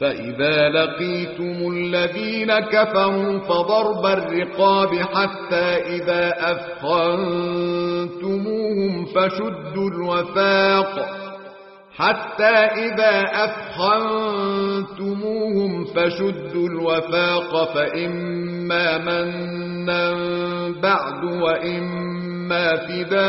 فإذا لقيتم الذين كفروا فضرب الرقاب حتى إذا أثخنتموهم فشدوا الوثاق حتى إذا أثخنتموهم فشدوا الوثاق فإما منا بعد وإما فداء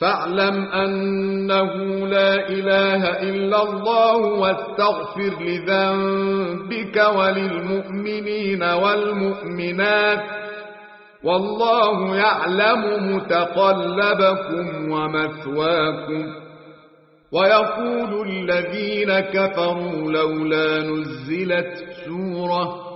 فاعلم أنه لا إله إلا الله واستغفر لذنبك وللمؤمنين والمؤمنات والله يعلم متقلبكم ومثواكم ويقول الذين كفروا لولا نزلت سورة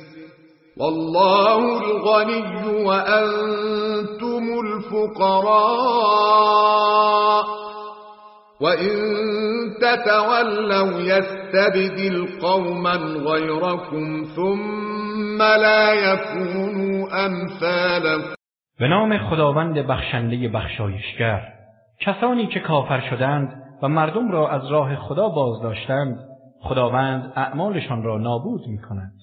والله الغني وأنتم الفقراء. وإن تتولوا يستبدل قوما غيركم ثم لا يكونوا أمثالكم. به نام خداوند بخشنده بخشایشگر کسانی که کافر شدند و مردم را از راه خدا باز داشتند خداوند اعمالشان را نابود می کند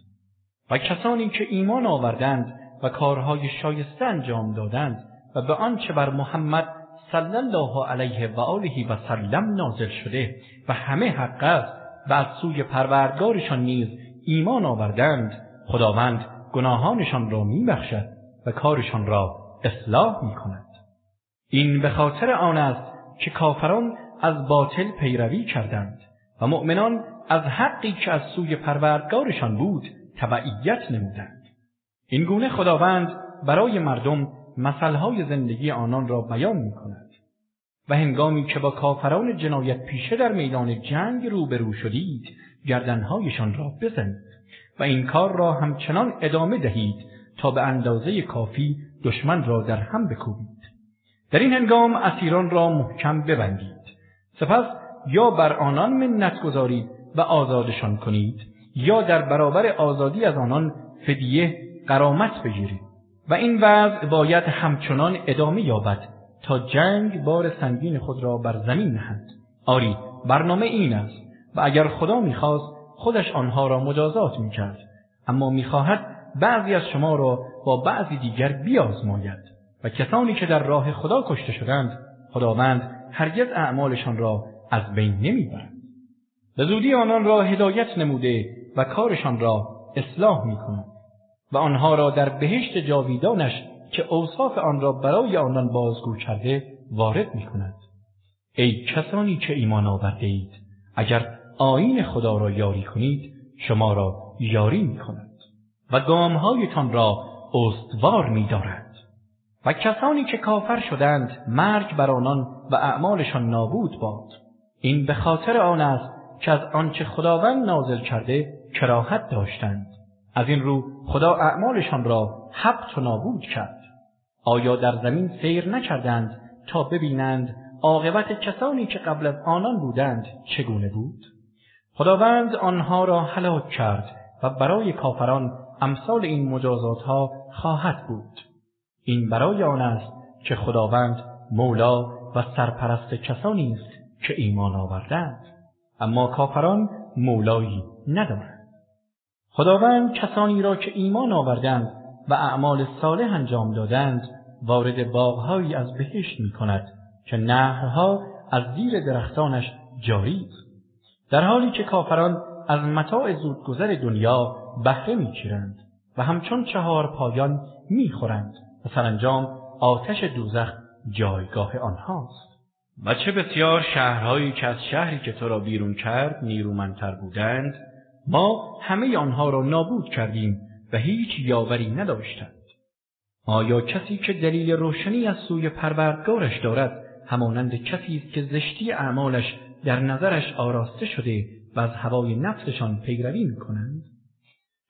و کسانی که ایمان آوردند و کارهای شایسته انجام دادند و به آنچه بر محمد صلی الله علیه و آله و سلم نازل شده و همه حق است و از سوی پروردگارشان نیز ایمان آوردند خداوند گناهانشان را میبخشد و کارشان را اصلاح می کند. این به خاطر آن است که کافران از باطل پیروی کردند و مؤمنان از حقی که از سوی پروردگارشان بود تبعیت نمودند. این گونه خداوند برای مردم مثل‌های زندگی آنان را بیان می کند و هنگامی که با کافران جنایت پیشه در میدان جنگ روبرو شدید گردنهایشان را بزنید و این کار را همچنان ادامه دهید تا به اندازه کافی دشمن را در هم بکوبید در این هنگام اسیران را محکم ببندید سپس یا بر آنان منت گذارید و آزادشان کنید یا در برابر آزادی از آنان فدیه غرامت بگیرید. و این وضع باید همچنان ادامه یابد تا جنگ بار سنگین خود را بر زمین نهند آری برنامه این است و اگر خدا می‌خواست خودش آنها را مجازات می‌کرد. اما می‌خواهد بعضی از شما را با بعضی دیگر بیازماید. و کسانی که در راه خدا کشته شدند خداوند هرگز اعمالشان را از بین نمی‌برد. به زودی آنان را هدایت نموده و کارشان را اصلاح می‌کند و آنها را در بهشت جاویدانش که اوصاف آن را برای آنان بازگو کرده وارد می کند. ای کسانی که ایمان آورده اید اگر آیین خدا را یاری کنید شما را یاری می کند و گامهایتان را استوار می دارد. و کسانی که کافر شدند مرگ بر آنان و اعمالشان نابود باد این به خاطر آن است که از آنچه خداوند نازل کرده کراهت داشتند. از این رو خدا اعمالشان را حبط و نابود کرد. آیا در زمین سیر نکردند تا ببینند عاقبت کسانی که قبل از آنان بودند چگونه بود؟ خداوند آنها را هلاک کرد و برای کافران امثال این مجازات ها خواهد بود. این برای آن است که خداوند مولا و سرپرست کسانی است که ایمان آوردند. اما کافران مولایی ندارند. خداوند کسانی را که ایمان آوردند و اعمال صالح انجام دادند وارد باغهایی از بهشت می کند که نهرها از زیر درختانش جاری در حالی که کافران از متاع زودگذر دنیا بهره می‌گیرند و همچون چهارپایان می‌خورند. و سرانجام آتش دوزخ جایگاه آنهاست. و چه بسیار شهرهایی که از شهری که تو را بیرون کرد نیرومندتر بودند ما همه آنها را نابود کردیم و هیچ یاوری نداشتند. آیا کسی که دلیل روشنی از سوی پروردگارش دارد همانند کسی است که زشتی اعمالش در نظرش آراسته شده و از هوای نفسشان پیروی کنند؟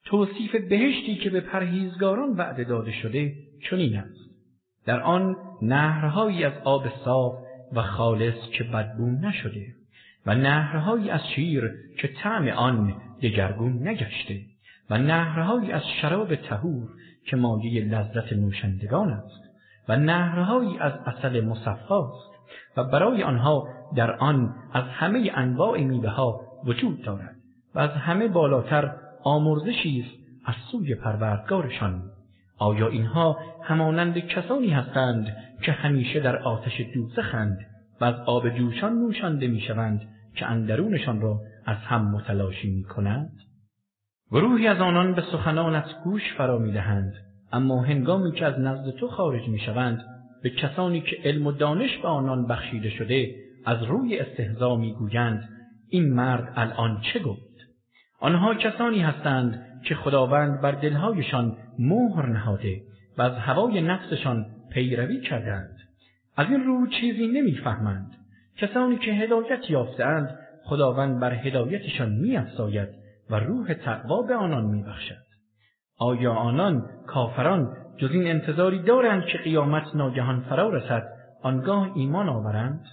توصیف بهشتی که به پرهیزگاران وعده داده شده چنین است در آن نهرهایی از آب صاف و خالص که بدبو نشده و نهرهایی از شیر که طعم آن دگرگون نگشته و نهرهایی از شراب طهور که مایه لذت نوشندگان است و نهرهایی از عسل مصفاست و برای آنها در آن از همه انواع میوه ها وجود دارد و از همه بالاتر آمرزشی است از سوی پروردگارشان. آیا اینها همانند کسانی هستند که همیشه در آتش دوزخند و از آب جوشان نوشانده می‌شوند که اندرونشان را از هم متلاشی می کنند؟ گروهی از آنان به سخنانت گوش فرا می‌دهند. اما هنگامی که از نزد تو خارج می‌شوند به کسانی که علم و دانش به آنان بخشیده شده از روی استهزا می‌گویند این مرد الان چه گفت؟ آنها کسانی هستند که خداوند بر دلهایشان مهر نهاده و از هوای نفسشان پیروی کردند. از این رو چیزی نمی‌فهمند. کسانی که هدایت یافتهاند خداوند بر هدایتشان میافزاید و روح تقوا به آنان میبخشد. آیا آنان کافران جز این انتظاری دارند که قیامت ناگهان فرا رسد آنگاه ایمان آورند؟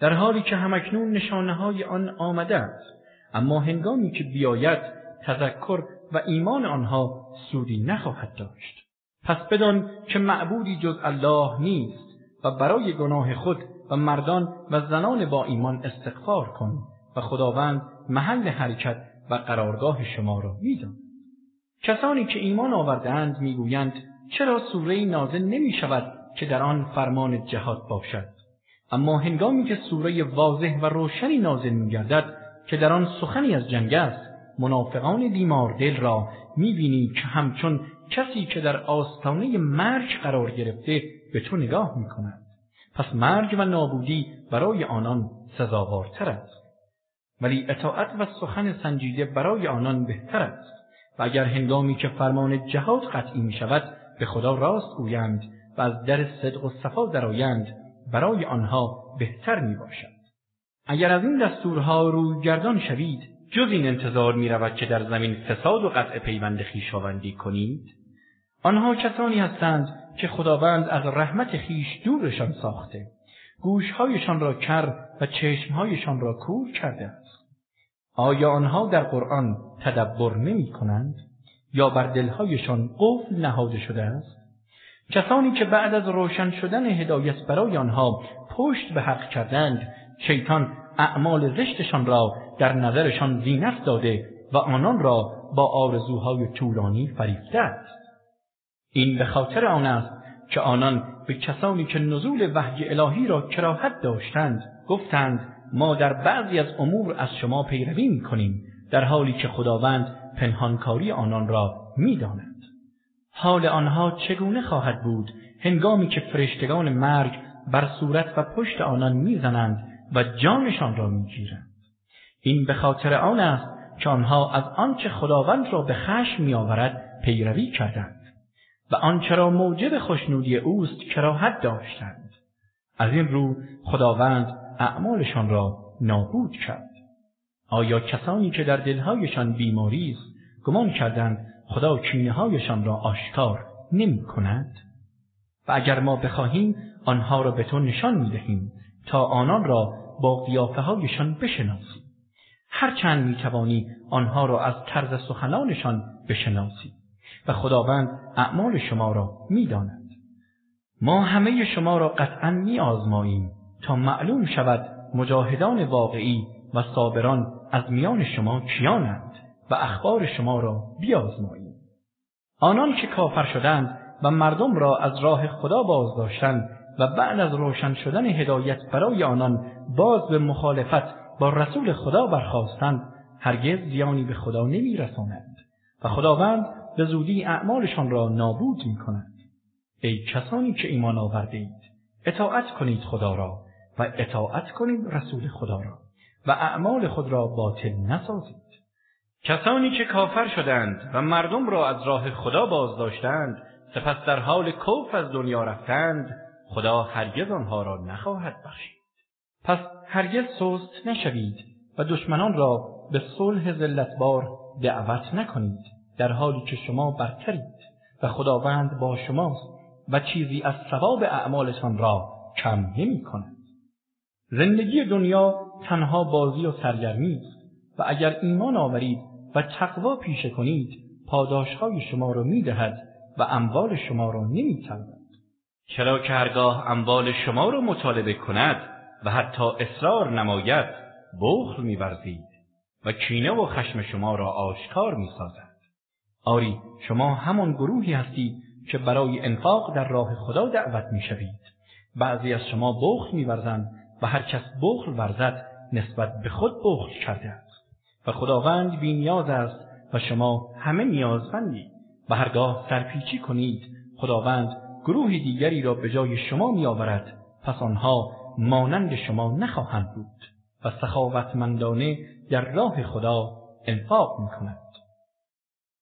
در حالی که هم‌اکنون نشانه های آن آمده است اما هنگامی که بیاید تذکر و ایمان آنها سودی نخواهد داشت. پس بدان که معبودی جز الله نیست. و برای گناه خود و مردان و زنان با ایمان استغفار کن و خداوند محل حرکت و قرارگاه شما را می‌داند کسانی که ایمان آوردهاند می‌گویند چرا سوره‌ای نازل نمی شود که در آن فرمان جهاد باشد اما هنگامی که سوره‌ای واضح و روشنی نازل می گردد که در آن سخنی از جنگ است منافقان بیمار دل را می‌بینی که همچون کسی که در آستانه مرگ قرار گرفته به تو نگاه می کند. پس مرگ و نابودی برای آنان سزاوارتر است. ولی اطاعت و سخن سنجیده برای آنان بهتر است. و اگر هنگامی که فرمان جهاد قطعی می شود به خدا راست گویند و از در صدق و صفا درآیند برای آنها بهتر می باشد. اگر از این دستورها روی گردان شوید جز این انتظار می رود که در زمین فساد و قطع پیوند خویشاوندی کنید آنها کسانی هستند که خداوند از رحمت خویش دورشان ساخته. گوشهایشان را کر و چشمهایشان را کور کرده است. آیا آنها در قرآن تدبر نمی کنند؟ یا بر دلهایشان قفل نهاده شده است؟ کسانی که بعد از روشن شدن هدایت برای آنها پشت به حق کردند شیطان اعمال زشتشان را در نظرشان زینت داده و آنان را با آرزوهای طولانی فریفته است. این به خاطر آن است که آنان به کسانی که نزول وحی الهی را کراهت داشتند گفتند ما در بعضی از امور از شما پیروی می کنیم در حالی که خداوند پنهانکاری آنان را می‌داند. حال آنها چگونه خواهد بود؟ هنگامی که فرشتگان مرگ بر صورت و پشت آنان می‌زنند و جانشان را می‌گیرند. این به خاطر آن است که آنها از آنچه خداوند را به خشم میآورد پیروی کردند. و آنچه را موجب خشنودی اوست کراهت داشتند. از این رو خداوند اعمالشان را نابود کرد. آیا کسانی که در دلهایشان بیماری است گمان کردند خدا کینه هایشان را آشکار نمی کند و اگر ما بخواهیم آنها را به تو نشان می دهیم تا آنان را با قیافه هایشان بشناسی هرچند می توانی آنها را از طرز سخنانشان بشناسی. و خداوند اعمال شما را می داند. ما همه شما را قطعا می آزماییم تا معلوم شود مجاهدان واقعی و صابران از میان شما کیانند و اخبار شما را بیازماییم آنان که کافر شدند و مردم را از راه خدا باز داشتند و بعد از روشن شدن هدایت برای آنان باز به مخالفت با رسول خدا برخاستند هرگز زیانی به خدا نمی رسانند و خداوند به زودی اعمالشان را نابود می کند. ای کسانی که ایمان آورده اید اطاعت کنید خدا را و اطاعت کنید رسول خدا را و اعمال خود را باطل نسازید. کسانی که کافر شدند و مردم را از راه خدا باز داشتند سپس در حال کفر از دنیا رفتند خدا هرگز آنها را نخواهد بخشید. پس هرگز سست نشوید و دشمنان را به صلح ذلتبار دعوت نکنید. در حالی که شما برترید و خداوند با شماست و چیزی از ثواب اعمالتان را کم نمی کند. زندگی دنیا تنها بازی و سرگرمی است و اگر ایمان آورید و تقوا پیشه کنید پاداشهای شما را می‌دهد و اموال شما را نمیطلبد چرا که هرگاه اموال شما را مطالبه کند و حتی اصرار نماید بخل میورزید و کینه و خشم شما را آشکار می‌سازد آری شما همان گروهی هستید که برای انفاق در راه خدا دعوت می‌شوید. بعضی از شما بخل میورزند و هر کس بخل ورزد نسبت به خود بخل کرده است. و خداوند بینیاز است و شما همه نیازمندید و هرگاه سرپیچی کنید خداوند گروه دیگری را به جای شما میآورد. پس آنها مانند شما نخواهند بود. و سخاوتمندانه در راه خدا انفاق می‌کند.